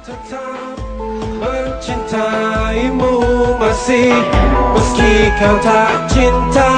tetap mencintaimu masih. Meski kau tak cinta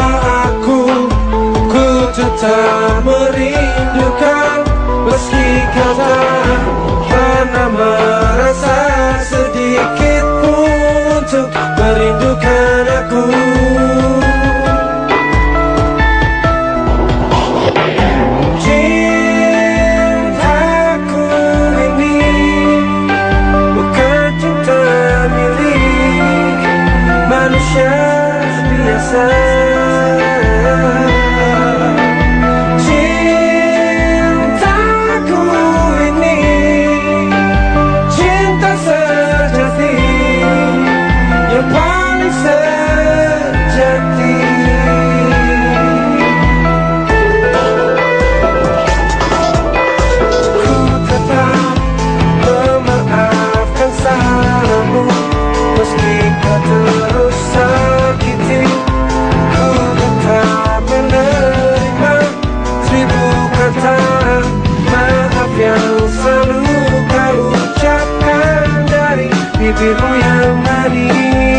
Just be yourself. baby voy a Madrid